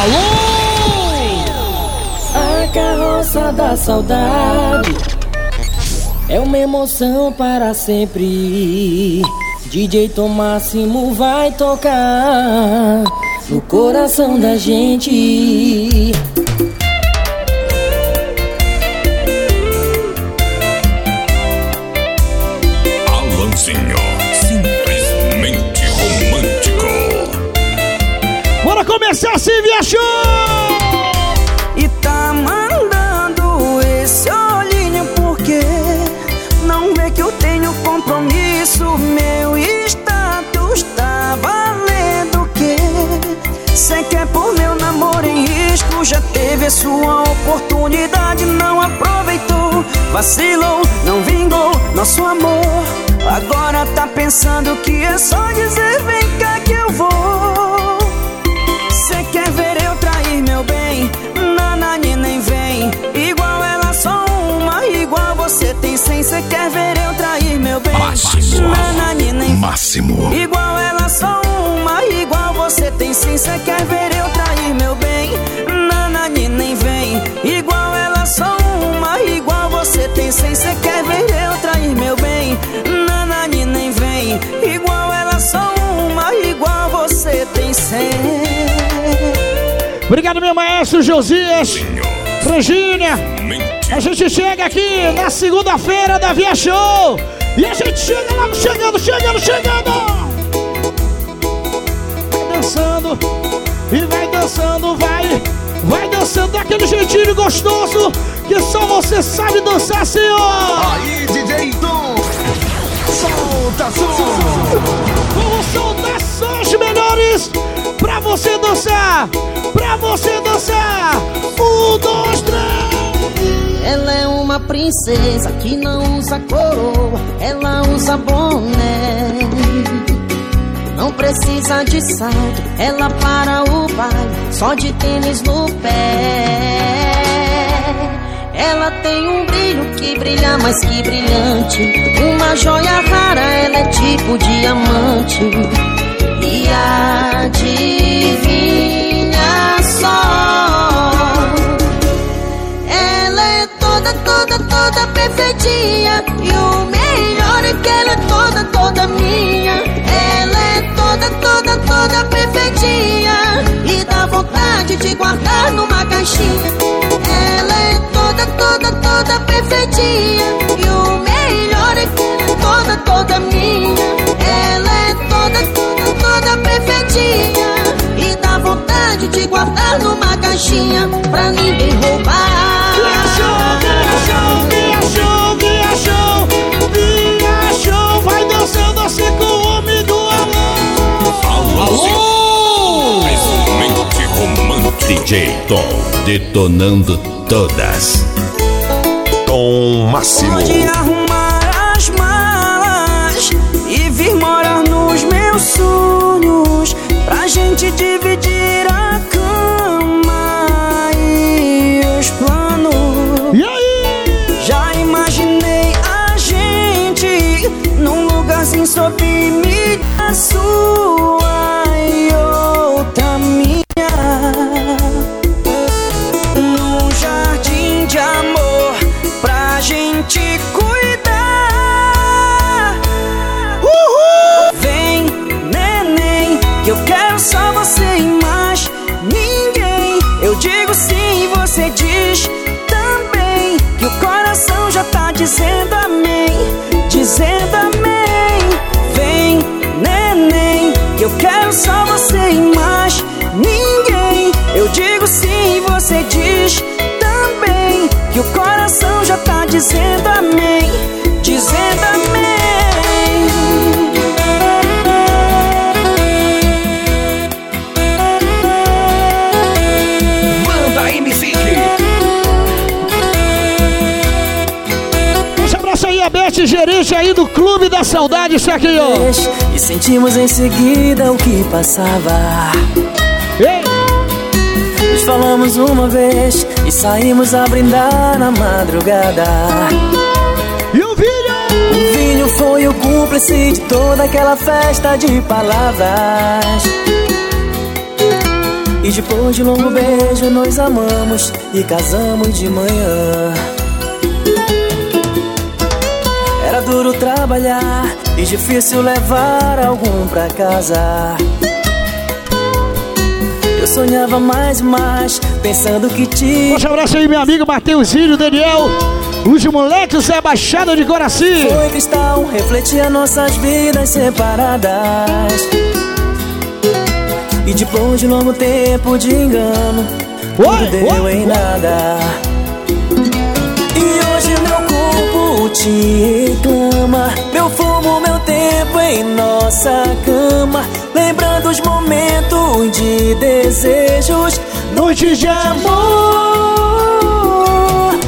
Alô! A carroça da saudade é uma emoção para sempre. DJ Tom Máximo vai tocar no coração da gente. Começar assim, viajou! E tá mandando esse olhinho porque não vê que eu tenho compromisso. Meu status tá valendo o quê? Cê quer pôr meu namoro em risco? Já teve a sua oportunidade, não aproveitou. Vacilou, não vingou nosso amor. Agora tá pensando que é só dizer vem cá que eu vou. Tem cem. Cê quer ver eu trair meu bem? Máximo. Vem. Máximo. Igual ela só uma, igual você tem sim. Cê quer ver eu trair meu bem? Nanani nem vem. Igual ela só uma, igual você tem sim. Cê quer ver eu trair meu bem? Nanani nem vem. Igual ela só uma, igual você tem cem. Obrigado, meu maestro Josias, Regina. A gente chega aqui na segunda-feira da Via Show. E a gente chega logo chegando, chegando, chegando. Vai dançando e vai dançando, vai. Vai dançando daquele jeitinho gostoso que só você sabe dançar, senhor. Aí, DJ Tom. Solta som. Vamos soltar sons melhores pra você dançar, pra você dançar. Dois. Ela é uma princesa que não usa coroa, ela usa boné. Não precisa de salto, ela para o baile, só de tênis no pé. Ela tem um brilho que brilha mais que brilhante. Uma joia rara, ela é tipo diamante. E adivinha só. Toda, perfeitinha. E o melhor é que ela é toda, toda minha. Ela é toda, toda, toda perfeitinha. E dá vontade de guardar numa caixinha. Ela é toda, toda, toda perfeitinha. E o melhor é que ela é toda, toda minha. Ela é toda, toda, toda perfeitinha. E dá vontade de guardar numa caixinha pra ninguém roubar. DJ Tom detonando todas. Tom Máximo. Pode arrumar as malas e vir morar nos meus sonhos pra gente dividir a cama e os planos. E aí? Já imaginei a gente num lugarzinho sob mídia sua do Clube da Saudade, isso aqui, ó. E sentimos em seguida o que passava. Ei, Nos falamos uma vez e saímos a brindar na madrugada. e o vídeo? O vinho foi o cúmplice de toda aquela festa de palavras. E depois de longo beijo nos amamos e casamos de manhã. Duro trabalhar e difícil levar algum pra casa. Eu sonhava mais e mais, pensando que te. Forte abraço aí, meu amigo Mateuzinho, Daniel. Os moleques Zé Baixada de Coraci. Foi cristal, refletia nossas vidas separadas. E depois de longo tempo de engano, Oi, tudo deu oi, em oi. nada. Te reclama. Meu fumo, meu tempo em nossa cama. Lembrando os momentos de desejos, noites de amor.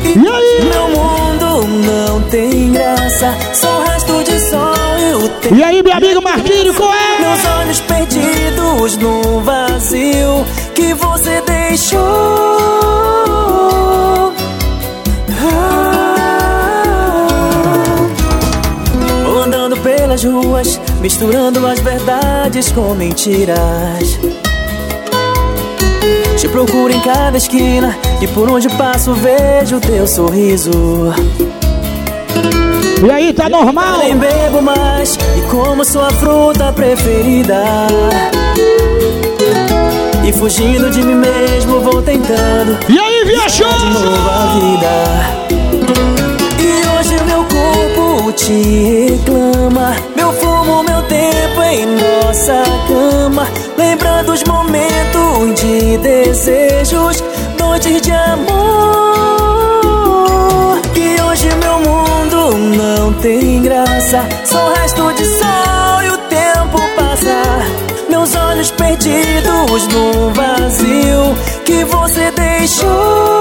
E aí? Meu mundo não tem graça, só o resto de sol e o tempo. E aí, meu amigo Marquinho, qual é? Meus olhos perdidos no vazio pelas ruas, misturando as verdades com mentiras. Te procuro em cada esquina e por onde passo vejo teu sorriso. E aí, tá normal? Nem bebo mais e como sua fruta preferida. E fugindo de mim mesmo vou tentando E aí, viajou? de novo a vida. E hoje meu corpo te reclama. Meu fumo, meu tempo em nossa cama. Lembrando os momentos de desejos, noites de amor. E hoje meu mundo não tem graça. Só resto de sol e o tempo passa. Meus olhos perdidos no vazio que você deixou.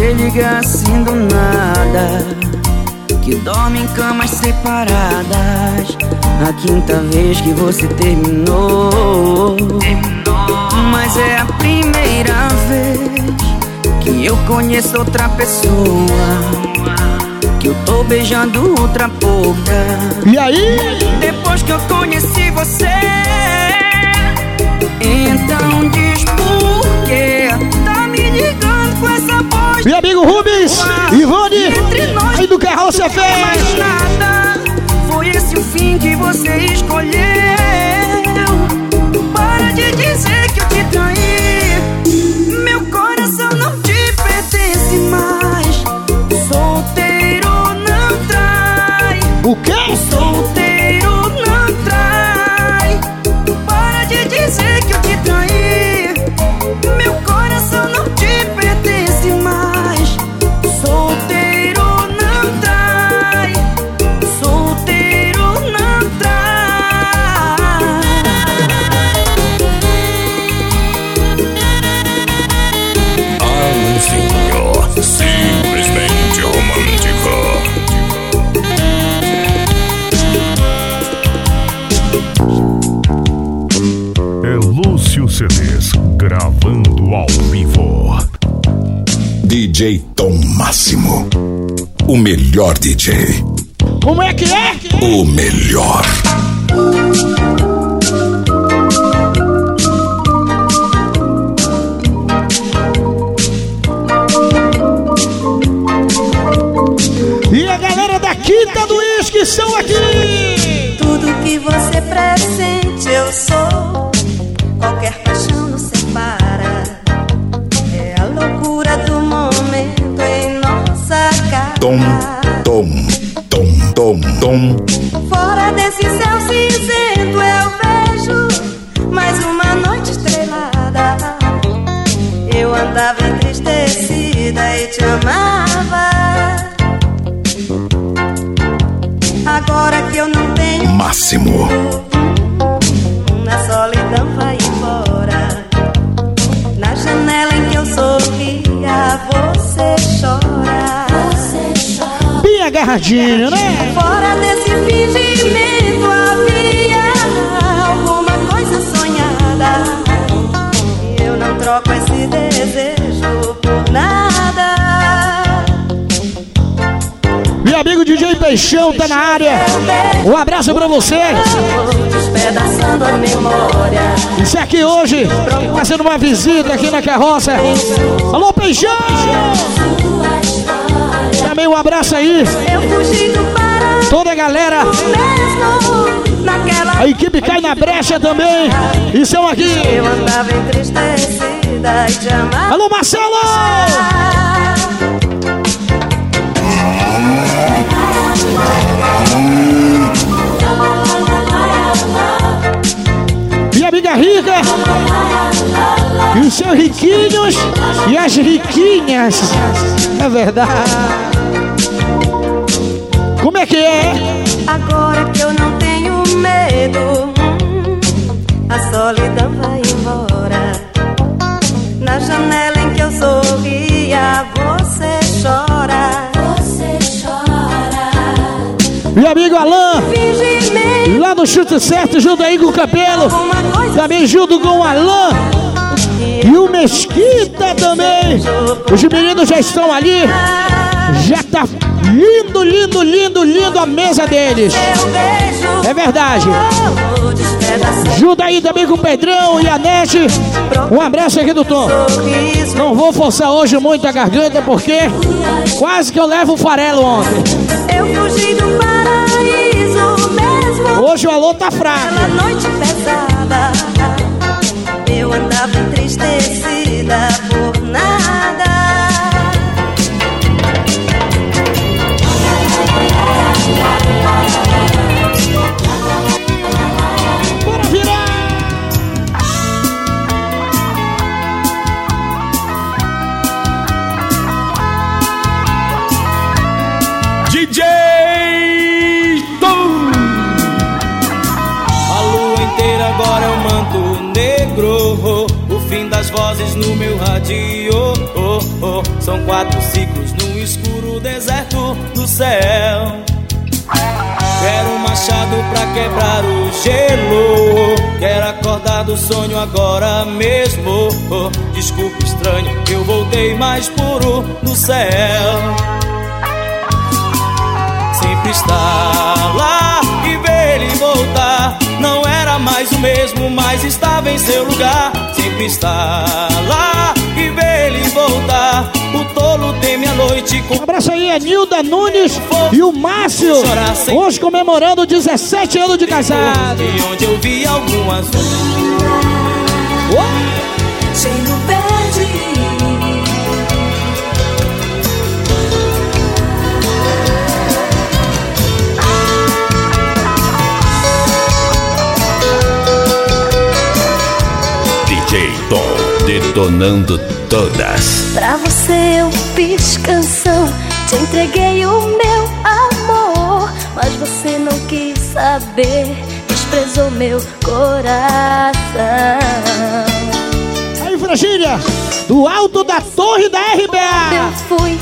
Você liga assim do nada. Que dorme em camas separadas. A quinta vez que você terminou. Mas é a primeira vez que eu conheço outra pessoa. Que eu tô beijando outra boca. E aí? Depois que eu conheci você Então Fest. mais nada Foi esse o fim que você escolheu melhor DJ. Como é que é? O melhor. Agarradinho, né? Fora desse fingimento havia alguma coisa sonhada. E eu não troco esse desejo por nada. Meu amigo DJ Peixão tá na área. Um abraço pra você. Despedaçando a memória. Isso aqui hoje, fazendo uma visita aqui na carroça. Alô, Peixão! Também um abraço aí. Toda a galera, a equipe cai na brecha também. E são aqui. Alô, Marcelo! E a amiga rica. E os seus riquinhos e as riquinhas. É verdade. Como é que é? Agora que eu não tenho medo, a solidão vai embora. Na janela em que eu sorria, você chora. Você chora. Meu amigo Alain, lá no Chute Certo, junto aí com o coisa Também junto com o Alain e o Mesquita também. Os meninos já estão ali. Já tá lindo, lindo, lindo, lindo a mesa deles. É verdade. Junto aí também com o Pedrão e a Nete. Um abraço aqui do Tom. Não vou forçar hoje muito a garganta porque quase que eu levo o farelo ontem. Hoje o alô tá fraco. Do sonho agora mesmo. Desculpa, estranho, eu voltei mais puro do céu sempre está lá e ver ele voltar. Não era mais o mesmo, mas estava em seu lugar. Sempre está lá e ver ele voltar. O tolo teme a noite com Um abraço aí, a Nilda Nunes e o Márcio. Hoje comemorando 17 anos de casado. e onde eu vi algum azul. Cheio. DJ Tom, detonando todas. Pra você eu fiz canção, te entreguei o meu amor, mas você não quis saber, desprezou meu coração. Aí, Virgínia, do alto da torre da Eu RBA. fui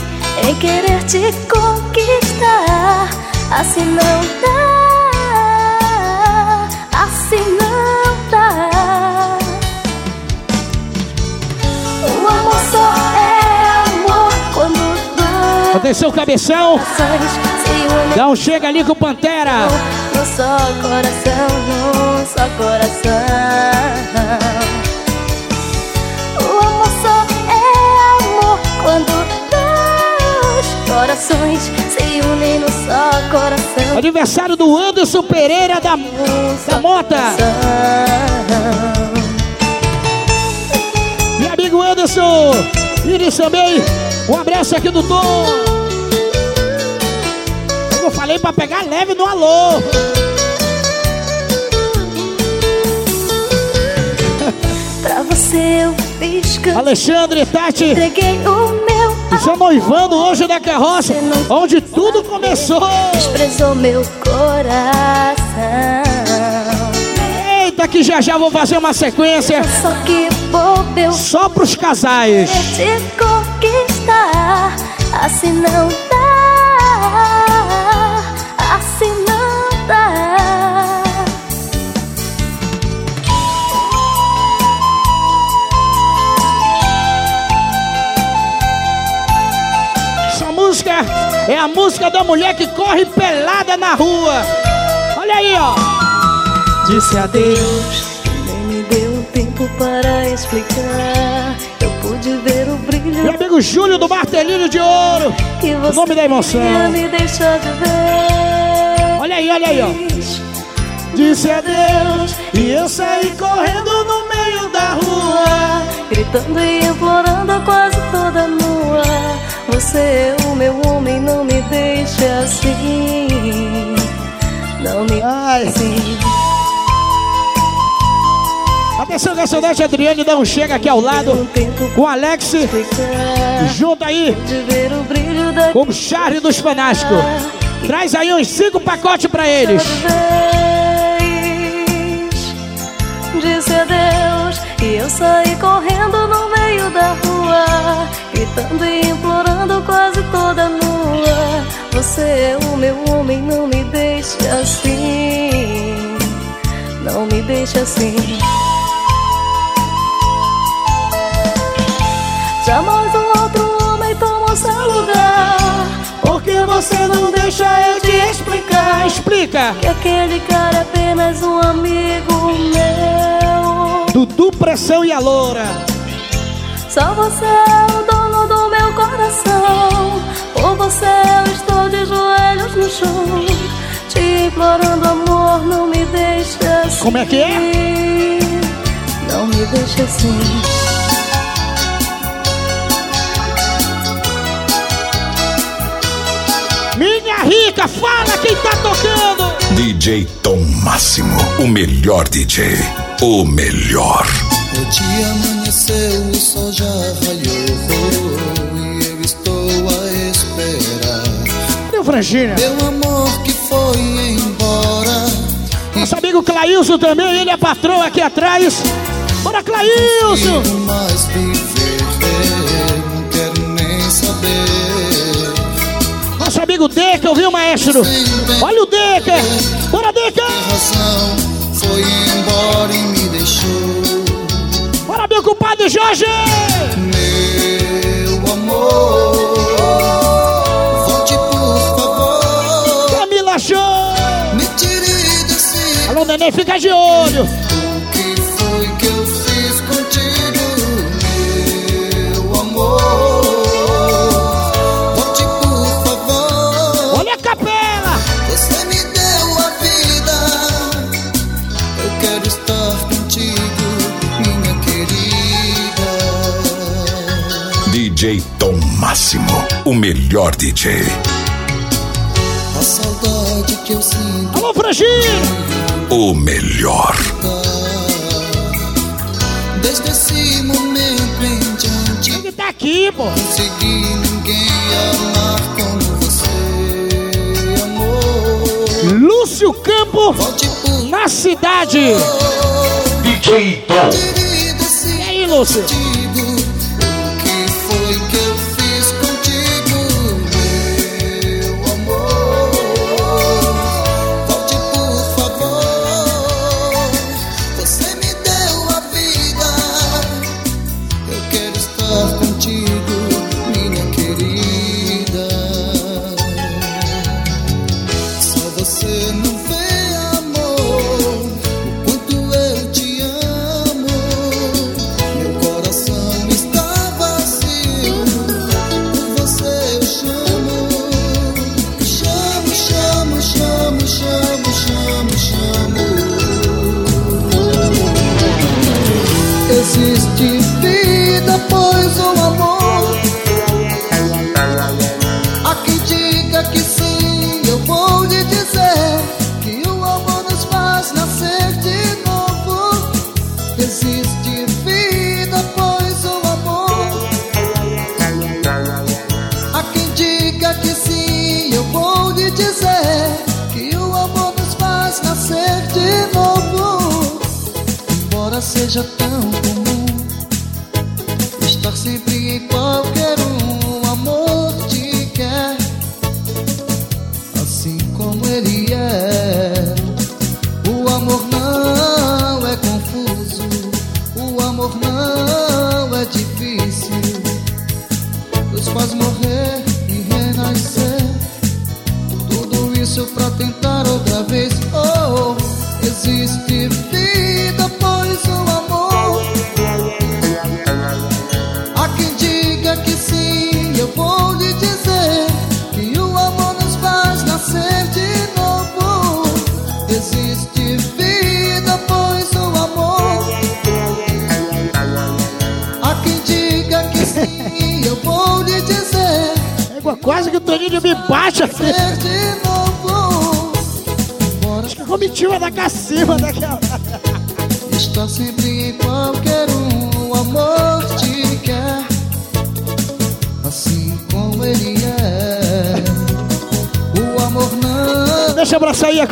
em querer te conquistar, assim não dá, Atenção, cabeção. Dá um chega ali com o Pantera. Num só coração, num só coração. O amor só é amor quando dois corações se unem num só coração. Aniversário do Anderson Pereira da, da Mota. Meu amigo Anderson. Iris também. Um abraço aqui do Tom. Falei pra pegar leve no alô. Pra você eu fiz. Alexandre, Tati. Entreguei o meu Estão noivando hoje da carroça, onde tudo começou. desprezou meu coração. Eita, que já já vou fazer uma sequência Só que bobo só pros casais. te conquistar, assim não É a música da mulher que corre pelada na rua. Olha aí, ó. Disse adeus, nem me deu tempo para explicar. Eu pude ver o brilho Meu amigo Júlio do Martelinho de Ouro. que você nome da emoção. me deixar de ver. Olha aí, olha aí, ó. Disse adeus e eu saí correndo meio da rua. Gritando e implorando quase toda nua Você é o meu homem, não me deixe assim Não me Ai. assim Atenção, garçonete Adriane, dá um chega aqui ao lado com o Alex, junto aí com o Charlie dos Fanásticos. Traz aí uns cinco pacotes pra eles. Disse adeus e eu saí correndo no meio da rua Gritando e implorando quase toda nua Você é o meu homem, não me deixe assim Não me deixe assim Jamais um outro homem tomou seu lugar você não deixa eu te explicar. Explica. Que aquele cara é apenas um amigo meu Dudu Pressão e a Loura. Só você é o dono do meu coração Por você eu estou de joelhos no chão Te implorando amor, não me deixe assim Como é que é? Não me deixe assim Rica, fala quem tá tocando. DJ Tom Máximo, o melhor DJ, o melhor. O dia amanheceu, o sol já raiou e eu estou a esperar. Meu Frangina. Meu amor que foi embora. Nosso amigo Clailson também, ele é patrão aqui atrás. Bora, Clailson! Mais viver, amigo Deca, ouviu, maestro? Olha o Deca! Bora, Deca! Foi embora e me deixou. Bora, meu compadre Jorge! Meu amor, Alô, neném, fica de olho! O melhor DJ. A saudade que eu sinto Alô, Frangina! O melhor. desde esse momento em diante. Ele tá aqui, pô! Consegui ninguém amar como você, amor. Lúcio Campo, na cidade! DJ Tom. E aí, Lúcio?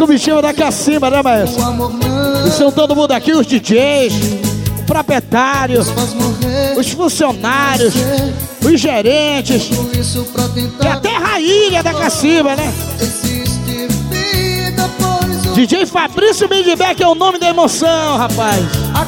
Eu abraçar aí a comitiva da cacima, né, o maestro? são todo mundo aqui, os DJs, o proprietário, os funcionários, os gerentes, e até a rainha da cacima, né? O DJ Fabrício Midbeck é o nome da emoção, rapaz. Há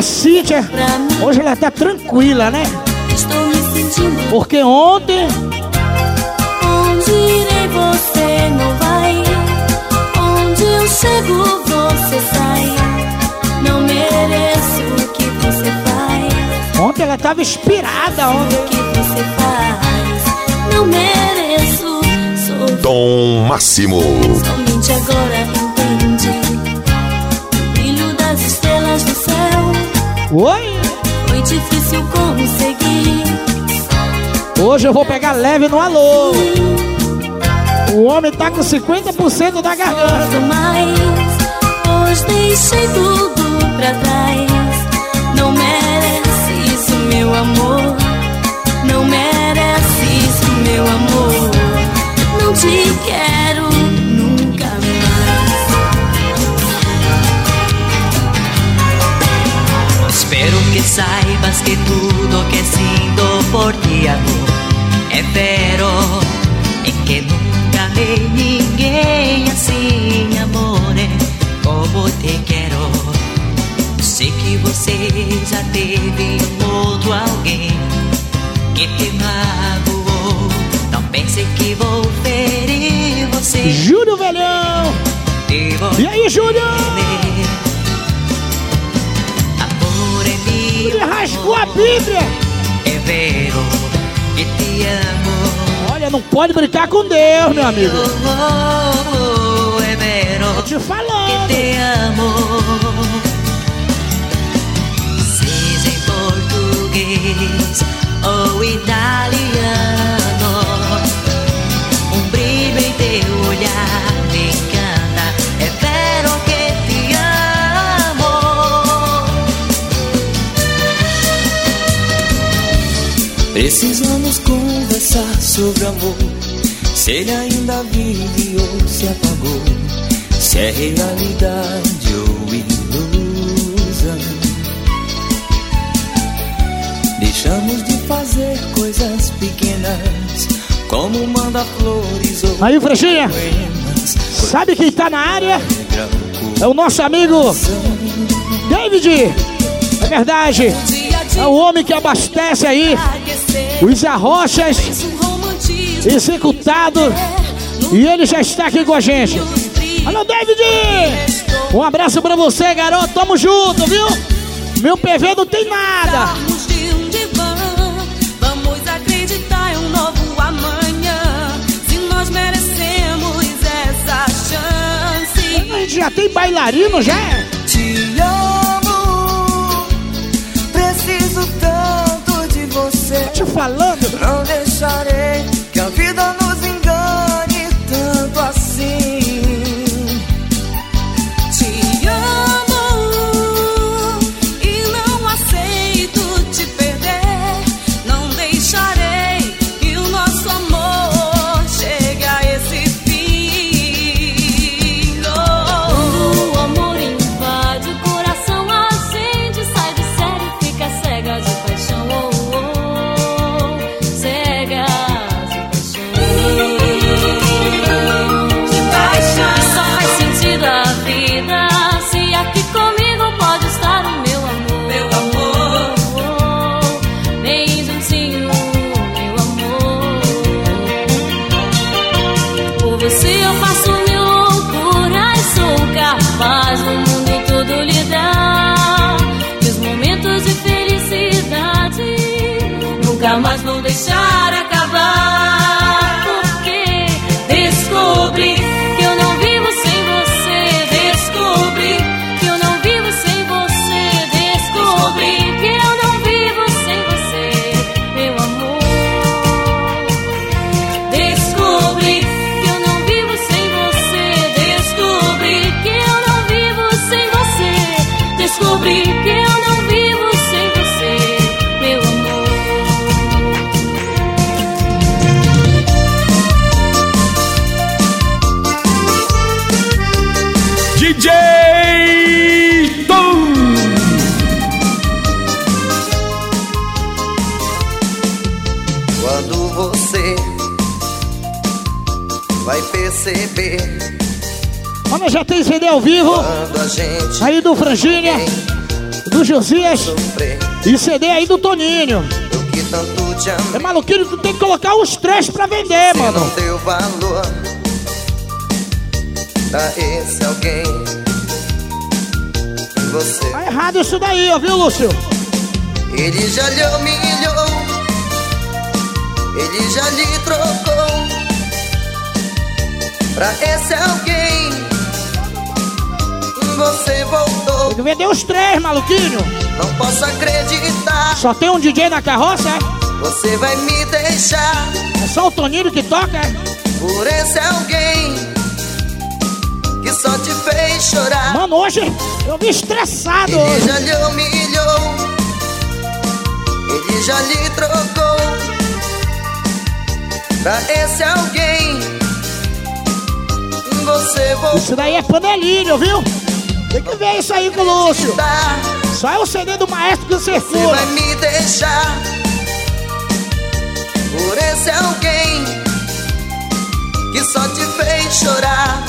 amiga Cíntia, hoje ela tá tranquila, né? estou me sentindo. Porque ontem Onde irei você não vai? Onde eu chego você sai. Não mereço o que você faz. Ontem ela tava inspirada ontem. O que você faz. Não mereço. Sou Tom Máximo. Somente agora Oi? Foi difícil conseguir. Hoje eu vou pegar leve no alô. O homem tá com 50% da garganta. Mais, pois deixei tudo pra trás. Não merece isso, meu amor. Não merece isso, meu amor. Não te quero Espero que saibas que tudo que sinto por ti, amor, é vero. E que nunca amei ninguém assim, amore, como te quero. Sei que você já teve um outro alguém que te magoou. Não pense que vou ferir você. Júlio Velhão. E aí, Júlio? A Bíblia. É vero que te amo. Olha, não pode brincar com Deus, meu amigo. É vero Te que falando. te amo. Seja em português ou italiano. Precisamos conversar sobre amor. Se ele ainda vive ou se apagou. Se é realidade ou ilusão. Deixamos de fazer coisas pequenas. Como manda flores ou Aí, poemas. sabe quem tá na área? É o nosso amigo David. É verdade. É o homem que abastece aí os arrochas executado. E ele já está aqui com a gente. Alô, David! Um abraço pra você, garoto. Tamo junto, viu? Meu PV não tem nada. Darmos de divã, vamos acreditar em um novo amanhã. Se nós merecemos essa chance. A gente já tem bailarino, já? é? Te falando. Não deixarei que a vida nos já tem CD ao vivo. Aí do Frangínia, do Josias e CD aí do Toninho. É maluquinho, tu tem que colocar os três pra vender, mano. não deu valor pra esse alguém. Você, Tá errado isso daí, ó, viu, Lúcio? ele já lhe humilhou, ele já lhe trocou pra esse alguém. Você voltou, Tem que vender os três, maluquinho. não posso acreditar. Só tem um DJ na carroça, é? Você vai me deixar É só o Toninho que toca, é? por esse alguém que só te fez chorar. Mano, hoje eu me estressado Ele hoje. já lhe humilhou, ele já lhe trocou pra esse alguém. Você voltou Isso daí é panelinho, viu? Tem que ver isso aí com o Lúcio. Só é o CD do maestro que você Você vai me deixar por esse alguém que só te fez chorar.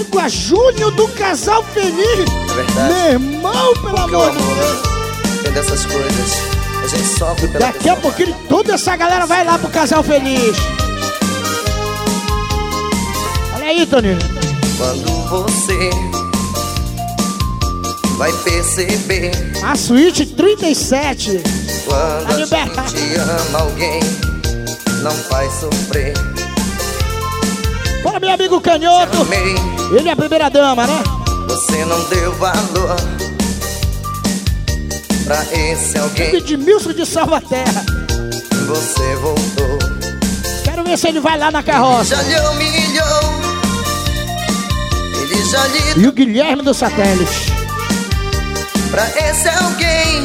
É com a Júnior do Casal Feliz. É verdade. Meu irmão, pelo Porque amor de Deus. tem dessas coisas. A gente sofre pela Daqui a pouquinho toda essa galera vai lá pro Casal Feliz. Olha aí, Toninho. Quando você vai perceber A suíte 37. quando a liberado. gente ama alguém, não faz sofrer. Bora, meu amigo Canhoto. Ele é a primeira dama, né? você não deu valor pra esse alguém. Edmilson de Salvaterra. Você voltou, Quero ver se ele vai lá na carroça. já lhe humilhou, ele já lhe E o Guilherme do Satélite. Pra esse alguém.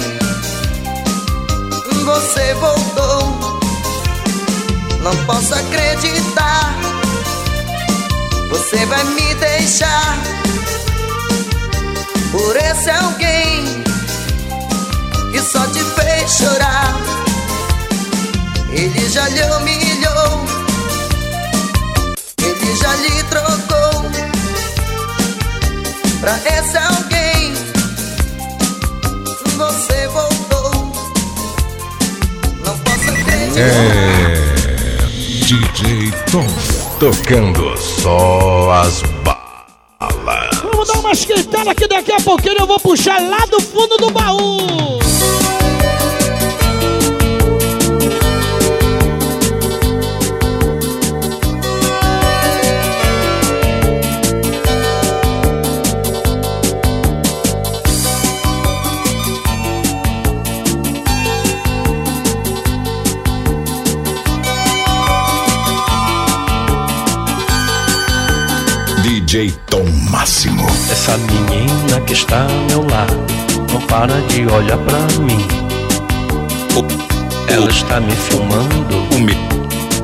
Você voltou, não posso acreditar. Você vai me deixar por esse alguém que só te fez chorar. Ele já lhe humilhou, ele já lhe trocou pra esse É. DJ Tom. Tocando só as balas. Vamos dar uma esquentada que daqui a pouquinho eu vou puxar lá do fundo do baú. Essa menina que está ao meu lado não para de olhar pra mim. Ela está me filmando.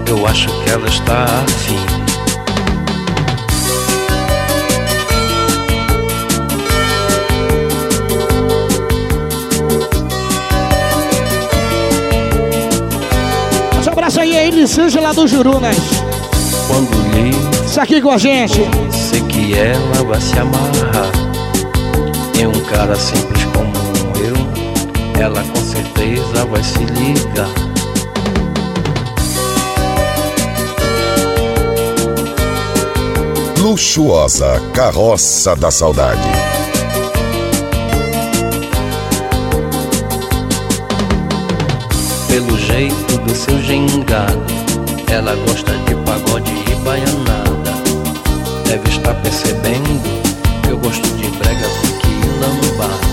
Eu acho que ela está afim. Um abraço aí, Elisângela do Jurunas. Quando lhe Isso aqui com a gente. Que ela vai se amarrar em um cara simples como eu, ela com certeza vai se ligar. Luxuosa Carroça da Saudade. Pelo jeito do seu gingado, ela gosta de pagode e baianada. Deve estar percebendo que eu gosto de brega, funk e lambada.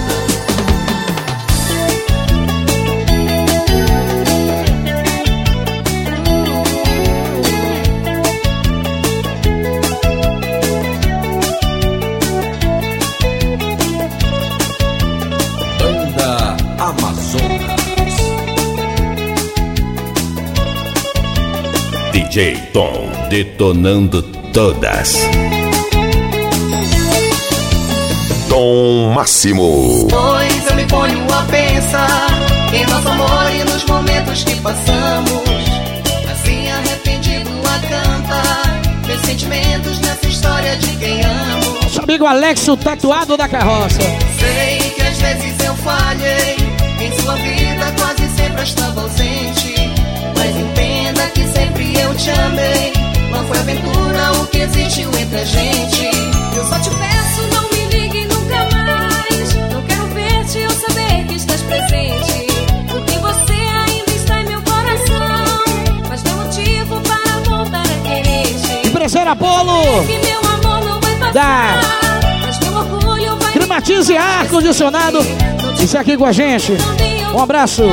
DJ Tom detonando todas. Tom Máximo. Pois eu me ponho a pensar em nosso amor e nos momentos que passamos. Assim arrependido a cantar meus sentimentos nessa história de quem amo. Nosso amigo Alex, o tatuado da carroça. Sei que às vezes eu falhei, em sua vida quase sempre eu estava ausente. Mas entenda que sempre eu te amei. Não foi aventura o que existiu entre a gente. Eu só te peço, não me ligue nunca mais. Não quero ver-te ou saber que estás presente. Porque você ainda está em meu coração. Mas não motivo para voltar a querer-te. Empresária Apolo. Que meu amor não vai passar. Da Mas meu orgulho vai Climatize ar-condicionado. Isso aqui com a gente. Um abraço.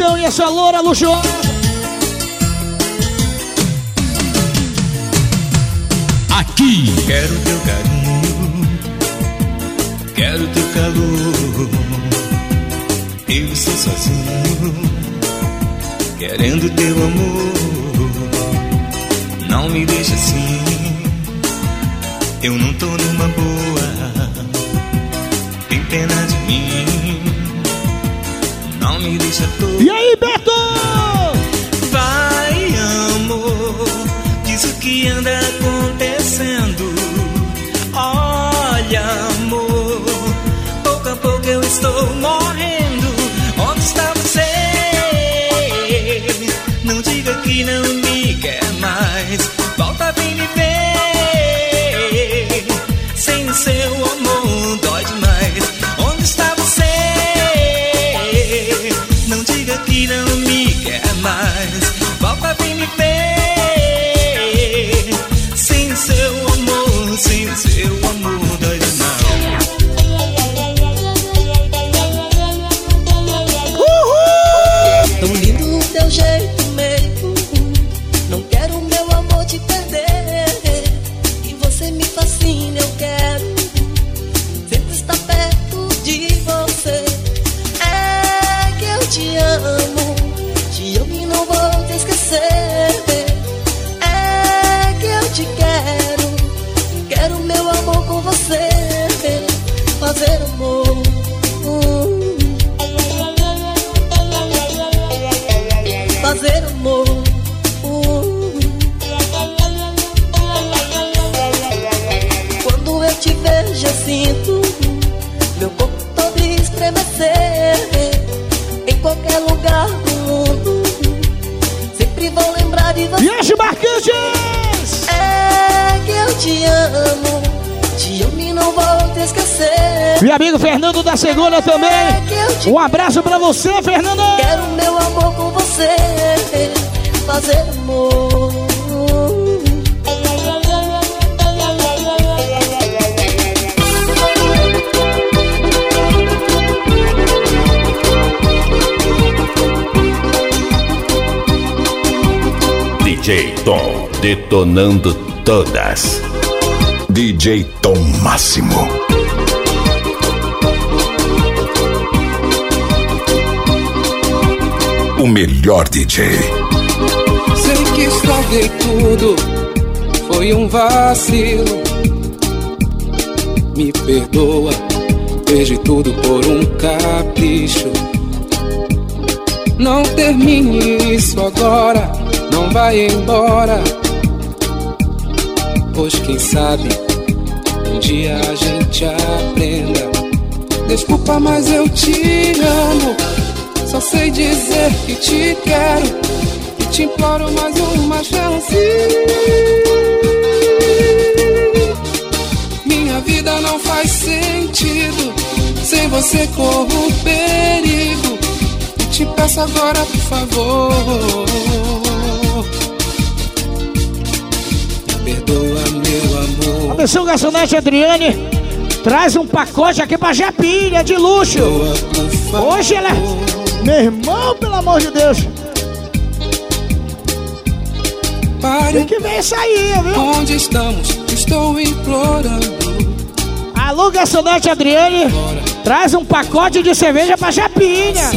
E essa loura luxuosa. Aqui. Quero teu carinho, quero teu calor. Eu estou sozinho, querendo teu amor. Não me deixa assim, eu não tô numa boa. Tem pena de mim, não me deixa todo. E aí, Beto? Vai, amor, diz o que anda acontecendo. Olha, amor, pouco a pouco eu estou morrendo. Onde está você? Não diga que não sempre vou lembrar de você. E as marcantes! É que eu te amo, te amo e não vou te esquecer. Meu amigo Fernando da Segunda também. Um abraço pra você, Fernando. Quero meu amor com você, fazer amor. DJ Tom, detonando todas. DJ Tom Máximo. O melhor DJ. Sei que estraguei tudo, foi um vacilo. Me perdoa, perdi tudo por um capricho. Não termine isso agora, não vai embora. Pois quem sabe, um dia a gente aprenda. Desculpa, mas eu te amo. Só sei dizer que te quero. E te imploro mais uma chance. Minha vida não faz sentido. Sem você corro perigo. E te peço agora, por favor. Perdoa, meu amor. Atenção, garçonete Adriane. Traz um pacote aqui pra Japilha de luxo. Hoje ela é. Meu irmão, pelo amor de Deus. Pare. Tem que ver isso aí, viu? Onde estamos? Estou implorando. Alô, garçonete Adriane. Traz um pacote de cerveja pra Japinha.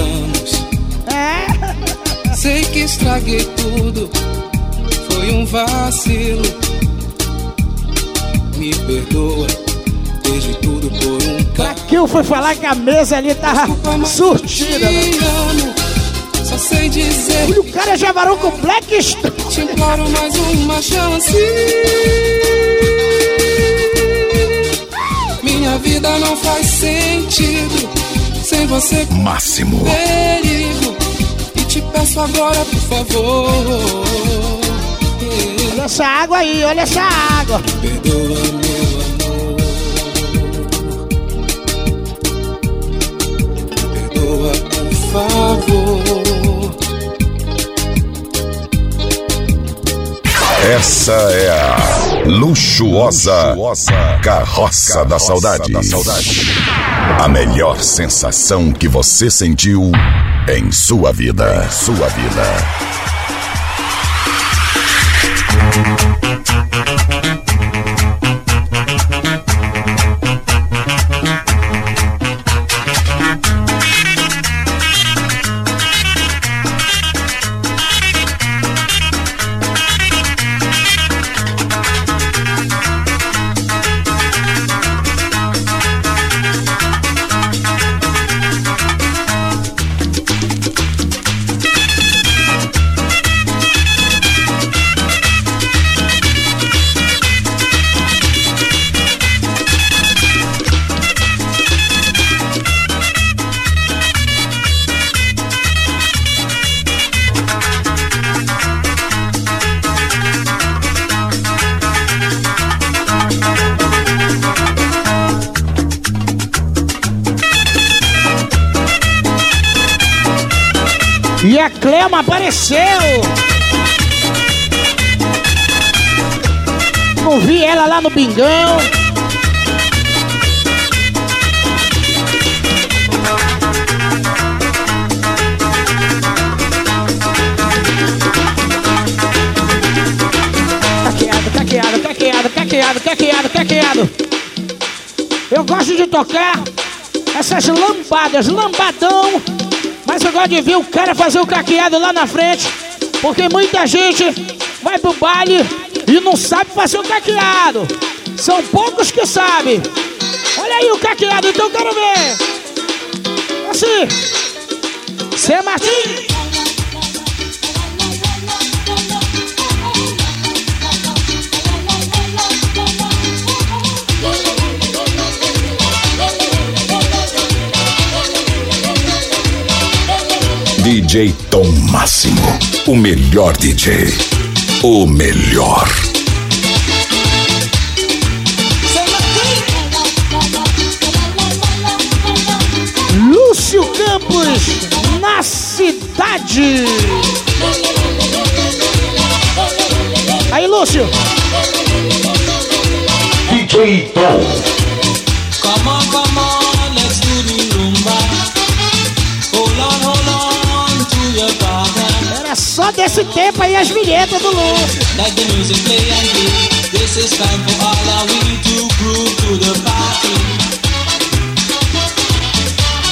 É. Sei que estraguei tudo. Foi um vacilo. Me perdoa. Perdi tudo por um Aqui eu fui falar que a mesa ali tava surtida. né? Te amo, só sei dizer. Olha, o cara já varou com Black Stone. Te imploro mais uma chance. Minha vida não faz sentido sem você. Máximo. Perigo. E te peço agora, por favor. Olha essa água aí, olha essa água. Perdoa, meu amor. Perdoa, por favor. Essa é a luxuosa, carroça, da, saudade. A melhor sensação que você sentiu em sua vida. Em sua vida. E vi ela lá no Bingão. Caqueado, caqueado, caqueado, caqueado, caqueado. Eu gosto de tocar essas lambadas, lambadão. Mas eu gosto de ver o cara fazer o caqueado lá na frente. Porque muita gente vai pro baile e não sabe fazer o caqueado. São poucos que sabem. Olha aí o caqueado, então quero ver. Assim. Cê Martins. DJ Tom Máximo. O melhor DJ. O melhor. Lúcio Campos, na cidade. Aí, Lúcio. DJ Tom. Só desse tempo aí as vinhetas do Lúcio. Let the music play and play. This is time for all of we to groove to the party.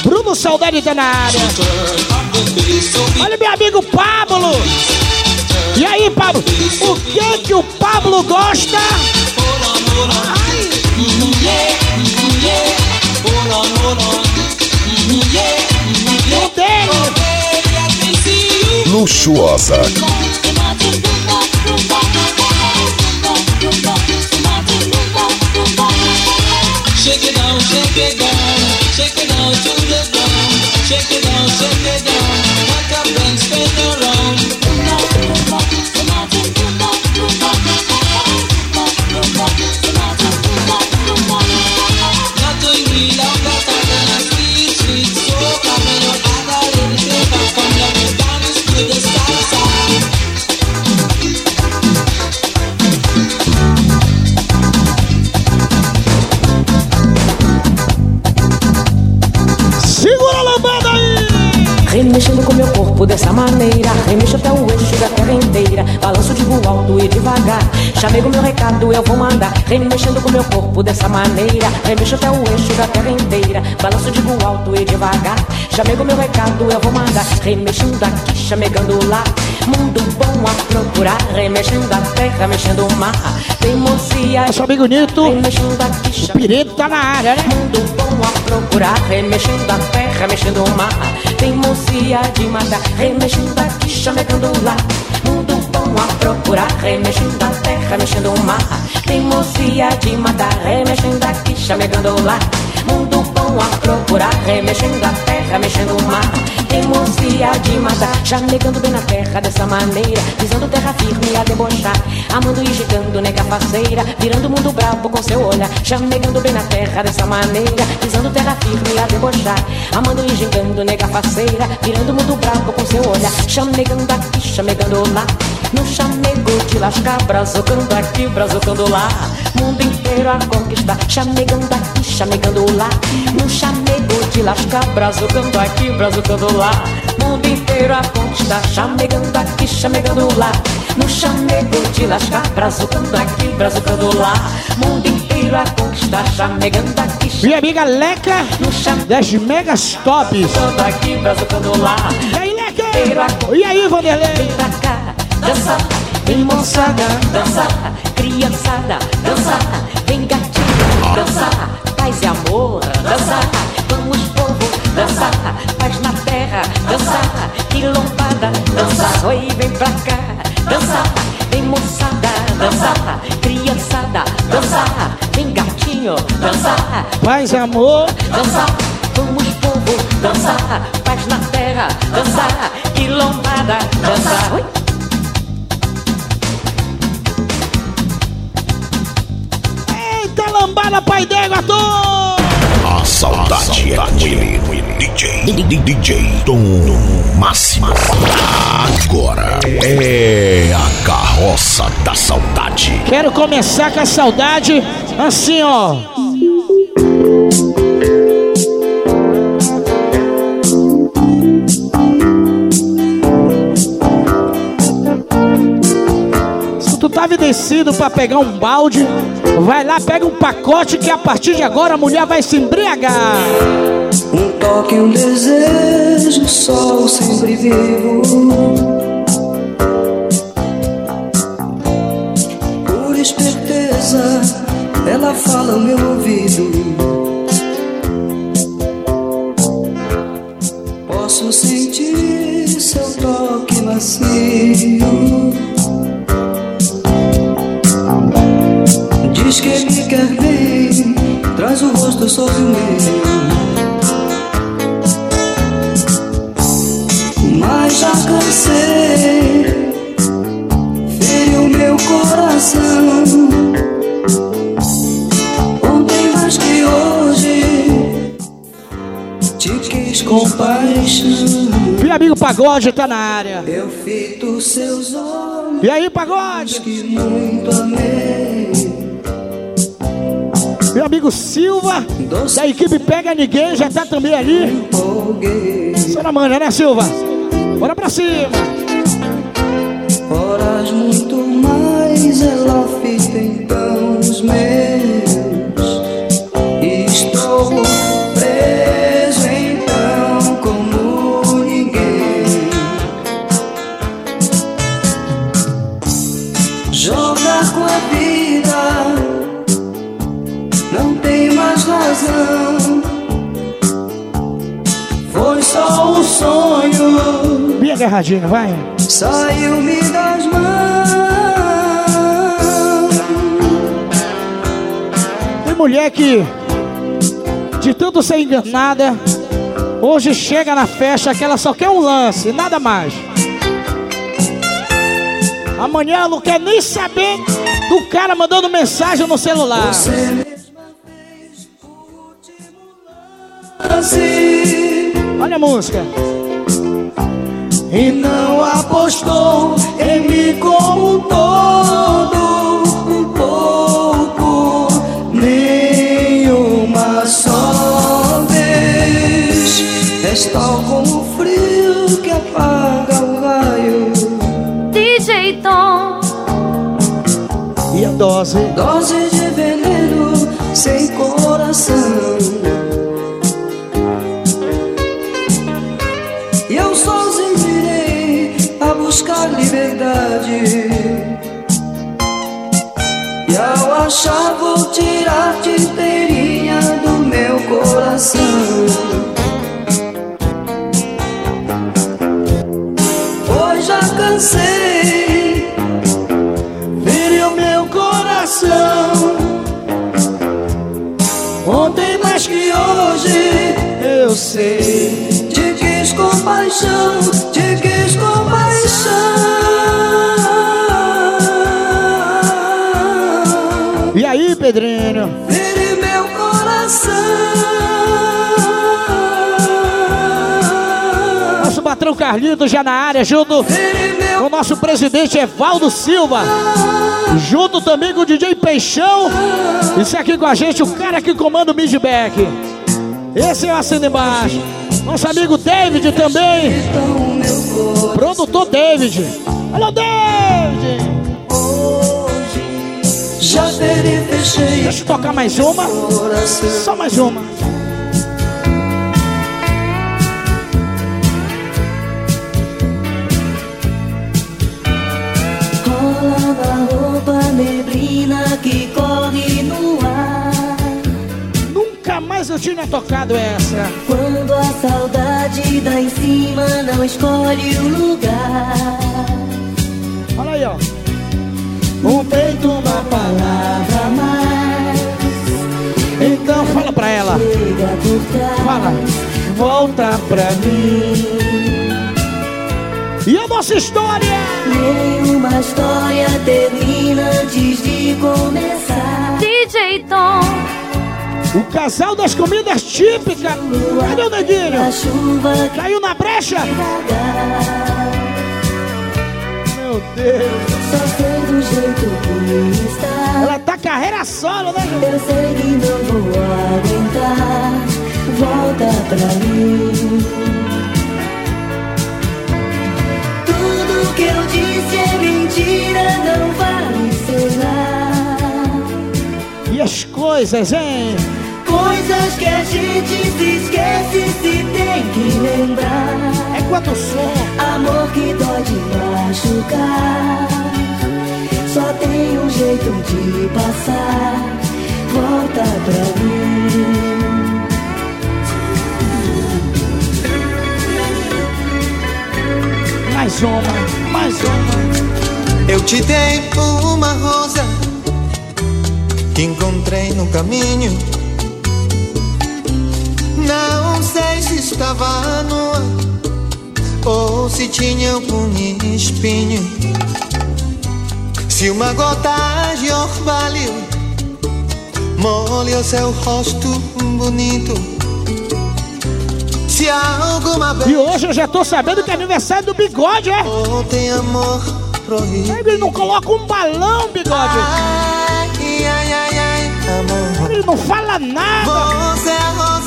Bruno Saudade tá na área. Olha meu amigo Pablo. E aí, Pablo? O que que o Pablo gosta? O Luxuosa. Mandar Remexendo com meu corpo dessa maneira Remexo até o eixo da terra inteira Balanço de voo alto e devagar Chamei o meu recado, eu vou mandar Remexendo aqui, chamegando lá Mundo bom a procurar Remexendo a terra, mexendo o mar Teimosia Nosso amigo Nito. Remexendo aqui, O Pireto tá na área, né? Mundo bom a procurar, remexendo a terra, mexendo o mar. Teimosia de matar, remexendo aqui, chamegando lá. Mundo bom a procurar, remexendo a terra, mexendo o mar. Teimosia de matar, remexendo aqui, chamegando lá. Mundo bom a procurar, remexendo a terra, mexendo o mar. Teimosia de matar, chamegando bem na terra dessa maneira, pisando terra firme a debochar, amando e gigando nega faceira, virando o mundo bravo com seu olhar, chamegando bem na terra dessa maneira, pisando terra firme a debochar, amando e gigando nega faceira, virando o mundo bravo com seu olhar, chamegando aqui, chamegando lá, no chamego de lascar, brazucando aqui, brazucando lá, mundo inteiro a conquistar, chamegando aqui, chamegando lá, no chamego de lascar, brazucando aqui, brazucando lá, mundo inteiro a conquistar, chamegando aqui, chamegando lá, no chamego de lascar, brazucando aqui, brazucando lá, mundo inteiro a conquistar, chamegando aqui, Minha amiga Leca das Megas Tops. aqui, lá, E aí, Leca? E aí, Vanderlei? Dançar, vem moçada, dançar, criançada, dançar, vem gatinho, dançar, paz e amor, dançar, vamos povo, dançar, paz na terra, dançar, quilombada, dançar, oi, vem pra cá, dançar, vem moçada, dançar, criançada, dançar, vem gatinho, dançar, Paz, amor. dançar, vamos povo, dançar, paz na terra, dançar, quilombada, dançar, oi. Lambada, pai d'égua, ator! A saudade é com ele. DJ, DJ Tom Máximo. Agora é a carroça da saudade. Quero começar com a saudade assim, ó. Tá estava descido para pegar um balde, vai lá, pega um pacote que a partir de agora a mulher vai se embriagar. Um toque, um desejo, sol sempre vivo. Por esperteza, ela fala ao meu ouvido. Posso sentir seu toque macio. diz que me quer bem, traz o rosto sobre o meu. Mas já cansei, feriu meu coração. Ontem mais que hoje, te quis com paixão. Meu amigo Pagode tá na área. Eu fito seus olhos. E aí, Pagode? Que muito amei. Meu amigo Silva, da equipe Pega Ninguém, já tá também ali. Só na manhã, né, Silva? Bora pra cima. Horas muito mais ela fita então os meus agarradinho, vai. Saiu-me das mãos Tem mulher que, de tanto ser enganada, hoje chega na festa que ela só quer um lance, nada mais. Amanhã ela não quer nem saber do cara mandando mensagem no celular. assim Olha a música. E não apostou em mim como um todo Um pouco, nem uma só vez. És tal como o frio que apaga o raio. DJ Tom, E a dose? Dose de veneno sem coração E ao achar vou tirar-te inteirinha do meu coração. Pois já cansei Feriu meu coração. Ontem mais que hoje Eu sei Te quis com paixão Nosso patrão Carlito já na área, junto com o nosso presidente Evaldo Silva. Junto também com o DJ Peixão. Isso aqui com a gente, o cara que comanda o Midback. Esse é o assino embaixo. Nosso amigo David também. Produtor David. Alô, David! Deixa eu tocar mais uma. Só mais uma. Mais eu tinha tocado essa. Quando a saudade dá em cima, não escolhe o lugar. Olha aí, ó. Um peito, uma palavra a mais. Então fala pra ela. Chega por trás. Fala. Volta pra mim. E a nossa história? Nenhuma história termina antes de começar. DJ Tom, O casal das comidas típicas. Cadê o neguinho? Caiu na brecha? Meu Deus. Ela tá carreira solo, né? Eu sei que não vou aguentar. Volta pra mim. Tudo que eu disse é mentira, não vale será. E as coisas, hein? Coisas que a gente se esquece se tem que lembrar. É quanto som. Amor que dói de machucar. Só tem um jeito de passar. Volta pra mim. Mais uma, mais uma. Eu te dei uma rosa que encontrei no caminho. Ou se tinha algum espinho Se uma gota de orvalho Molha seu rosto bonito Se alguma E hoje eu já tô sabendo que é aniversário do bigode, é? Ou tem amor proibido Ele não coloca um balão, bigode. Ai, ai, ai, ai, amor Ele não fala nada. Você é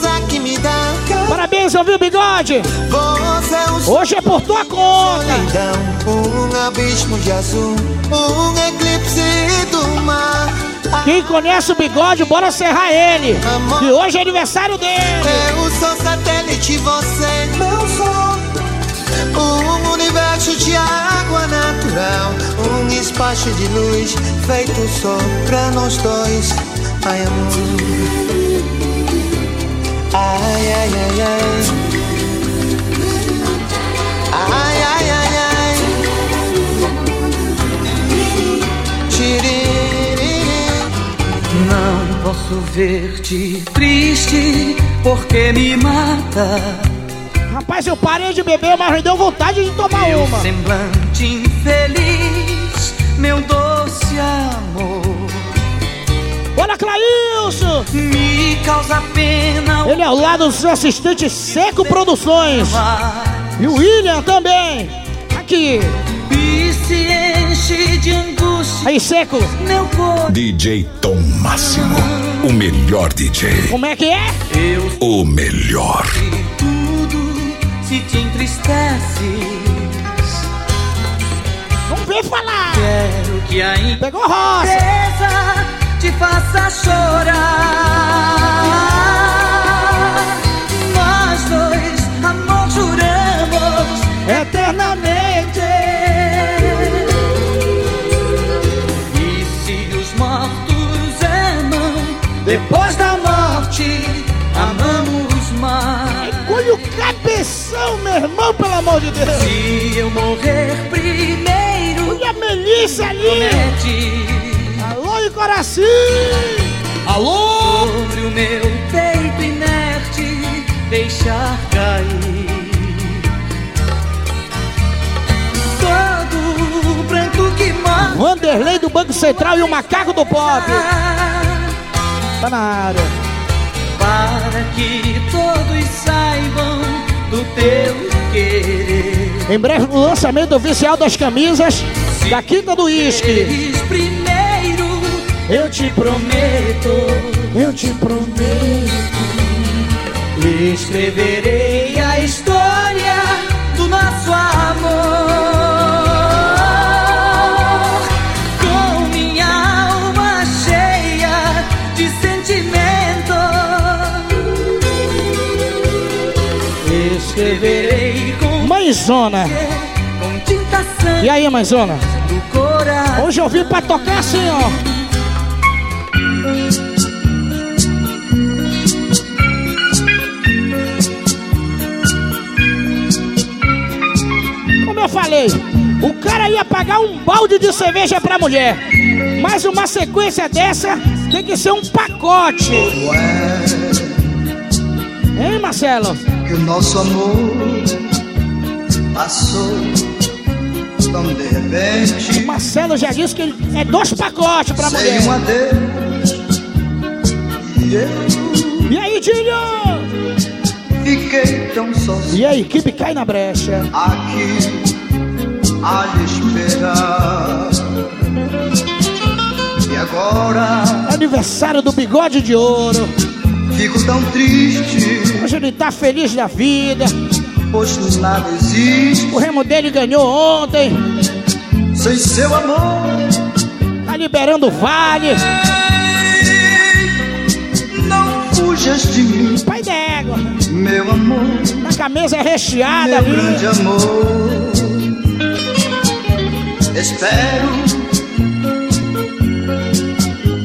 Parabéns, ouviu, bigode? É o Hoje é por tua conta. solidão Um abismo de azul Um eclipse do mar Quem conhece o bigode, bora serrar ele. E hoje é aniversário dele. Eu sou satélite, você meu sol Um universo de água natural Um espaço de luz feito só pra nós dois Ai, amor Ai, ai, ai, ai Ai, ai, ai, ai Tiriri Não posso ver-te triste porque me mata. Rapaz, eu parei de beber, mas me deu vontade de tomar Meu uma. semblante infeliz, meu amor. Olha, Clailson! Me causa pena. Ele é ao lado do seu assistente Seco Produções. E o William também. Aqui. E se enche de angústia. Aí, Seco. Meu corpo. DJ Tom Máximo. O melhor DJ. Como é que é? Eu O melhor. tudo se te entristeces. Vamos ver falar. Quero que a Pegou roça. Te faça chorar. Nós dois, amor, juramos eternamente. E se os mortos amam, depois da morte, amamos mais. Olha o cabeção, meu irmão, pelo amor de Deus. Se eu morrer primeiro, Olha a Melissa ali. promete. De coração. Alô? Sobre o meu peito inerte, deixar cair. Todo o pranto que manda. Vanderlei do Banco Central e o Macaco do Pop. Tá na área. Para que todos saibam do teu querer. Em breve, o lançamento oficial das camisas da Quinta do Uísque. Eu te prometo. Eu te prometo. Escreverei a história do nosso amor com minha alma cheia de sentimento. Escreverei com Mãezona. com tinta santa E aí, coração. Hoje eu vim pra tocar assim, ó. Falei, o cara ia pagar um balde de cerveja pra mulher. Mas uma sequência dessa tem que ser um pacote. Hein, Marcelo? que o nosso amor passou tão de repente. O Marcelo já disse que é dois pacotes pra mulher. Um adeus. E E aí, Dinho? fiquei tão sozinho E a equipe cai na brecha. aqui a lhe esperar. E agora aniversário do bigode de ouro. fico tão triste, Hoje ele tá feliz da vida. pois nada existe O remo dele ganhou ontem. sem seu amor. Tá liberando vale. Não fujas de mim, Pai d'égua. meu amor, A camisa é recheada meu grande amor. Espero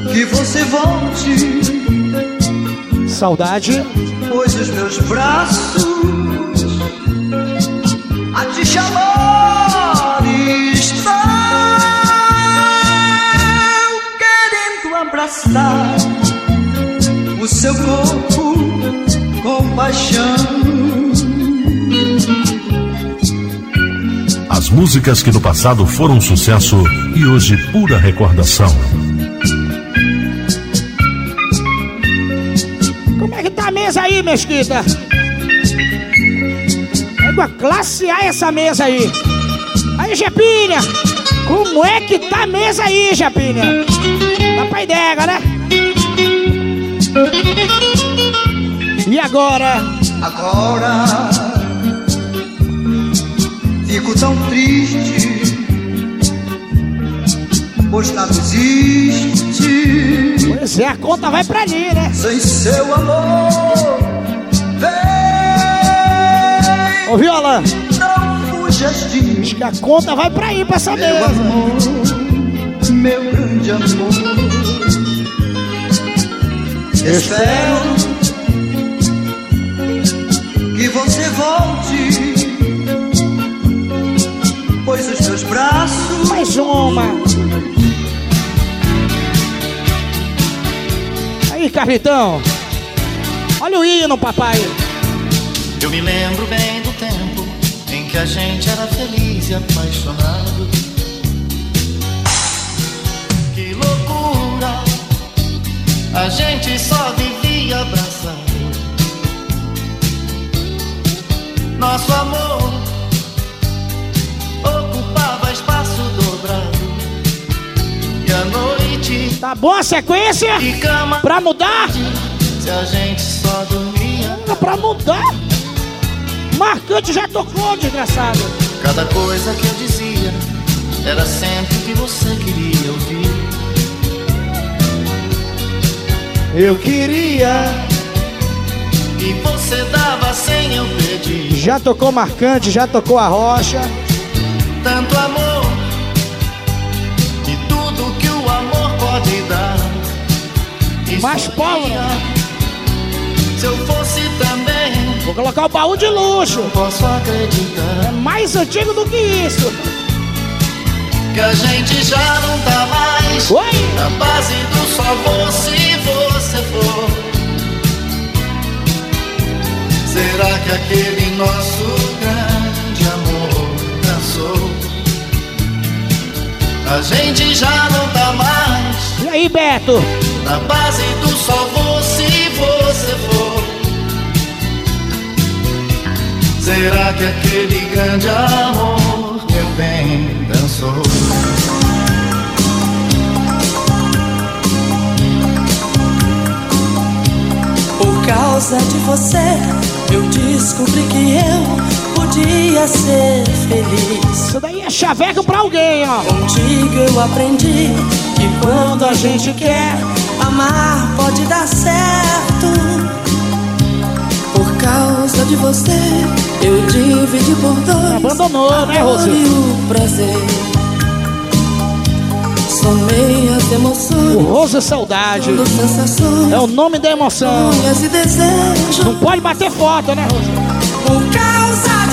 que você volte, Saudade. pois os meus braços a te chamar estão querendo abraçar o seu corpo com paixão. As músicas que no passado foram sucesso e hoje pura recordação. Como é que tá a mesa aí, Mesquita? É uma classe A essa mesa aí. Aí, Jepinha! Como é que tá a mesa aí, Jepinha? Tá pra ideia, né? E agora? Agora fico tão triste, pois nada existe. Pois é, a conta vai pra ali, né? Sem seu amor, vem. Ô, Viola! Não fujas de mim. Acho que a conta vai pra aí, pra essa Meu mesa. amor, meu grande amor. Espero que você volte, braços. Mais uma. Aí, Carlitão. Olha o hino, papai. Eu me lembro bem do tempo em que a gente era feliz e apaixonado. Que loucura! A gente só vivia abraçado. Nosso amor noite. Tá bom a sequência? Cama. Pra mudar? Se a gente só dormia. Pra mudar? Marcante já tocou, desgraçado. Cada coisa que eu dizia era sempre o que você queria ouvir. Eu queria. E você dava sem eu pedir. Já tocou marcante, já tocou a rocha. Tanto amor E Mais sorria. Se eu fosse também, Vou colocar o baú de luxo. posso acreditar É mais antigo do que isso. que a gente já não tá mais Oi? na base do só vou se você for. Será que aquele nosso grande amor cansou? A gente já não tá mais E aí, Beto? na base do só vou se você for. Será que aquele grande amor, meu bem, dançou? Por causa de você, eu descobri que eu podia ser feliz. Isso daí é chaveco pra alguém, ó. Contigo eu aprendi que quando a gente quer amar, pode dar certo. Por causa de você, eu dividi por dois. Abandonou, né, Rose? E o prazer. Somei as emoções. O Rosa Saudade. Tudo sensações. É o nome da emoção. Não pode bater foto, né, Rosa?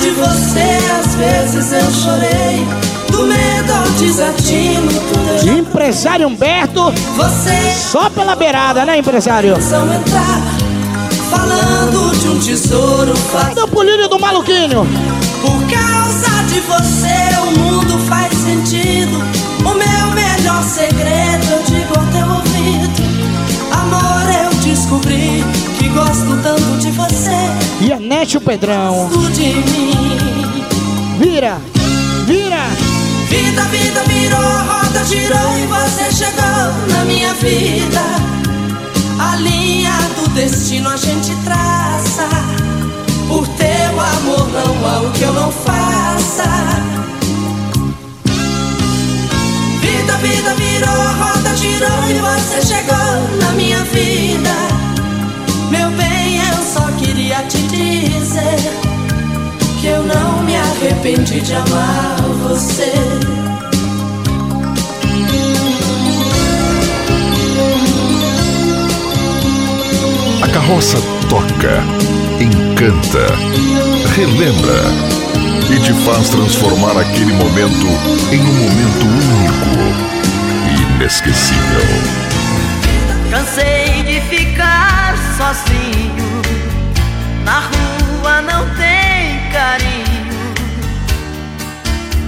De você, às vezes eu chorei. Do medo ao desatino, tudo eu já Empresário Humberto. Você Só pela beirada, né, empresário? entrar. Falando de um tesouro fácil. Cadê o polírio do maluquinho? Por causa de você, o mundo faz sentido. O meu melhor segredo descobri que gosto tanto de você. E a Nete o Pedrão. Gosto de mim. Vira, vira. Vida, vida virou, a roda girou e você chegou na minha vida. A linha do destino a gente traça. Por teu amor não há o que eu não faça. Vida, vida virou, a roda girou e você chegou na minha vida. Meu bem, eu só queria te dizer que eu não me arrependi de amar você. A carroça toca, encanta, relembra e te faz transformar aquele momento em um momento único e inesquecível. Cansei de ficar sozinho, na rua não tem carinho.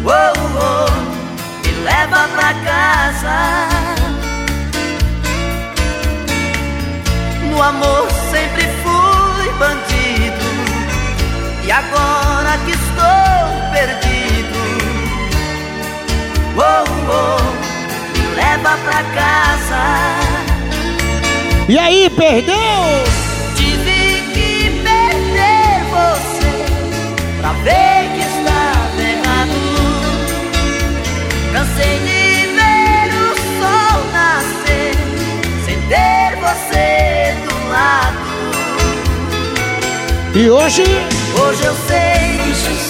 Oh, oh, me leva pra casa. No amor sempre fui bandido, e agora que sou. oh, me leva pra casa. E aí, perdeu? Tive que perder você pra ver que estava errado. Cansei de E hoje? Hoje eu sei.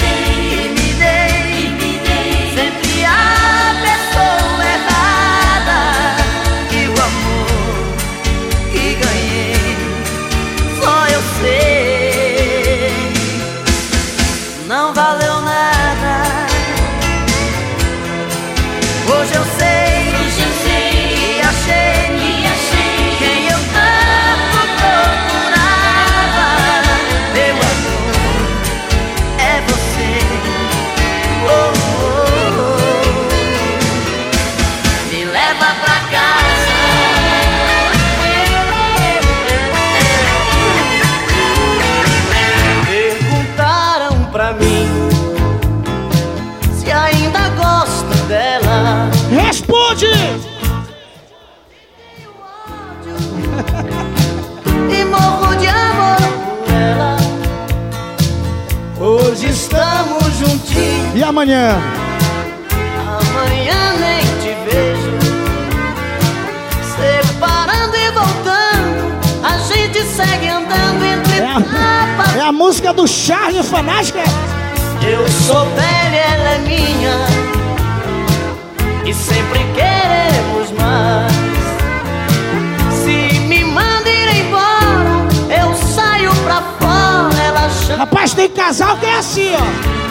Amanhã? amanhã nem te vejo. Separando e voltando, a gente segue andando entre tapas. É a música do Charlie Fanática. Eu sou velha, ela é minha. E sempre queremos mais. Se me manda ir embora, eu saio pra fora. Ela chama. Rapaz, tem casal que é assim, ó.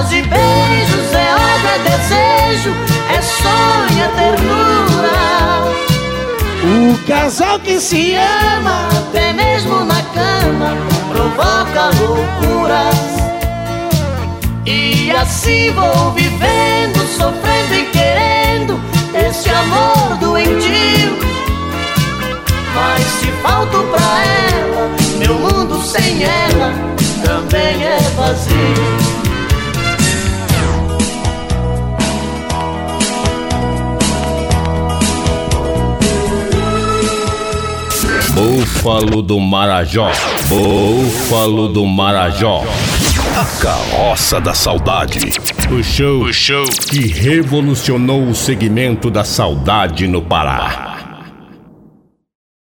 Tapas e beijos, é ódio, é desejo, é sonho, é ternura. O casal que se ama. Até mesmo na cama, provoca loucuras. E assim vou vivendo, sofrendo e querendo esse amor doentio. Mas se falto pra ela, meu mundo sem ela também é vazio. Búfalo do Marajó. Búfalo do Marajó. A carroça da saudade. O show, o show que revolucionou o segmento da saudade no Pará.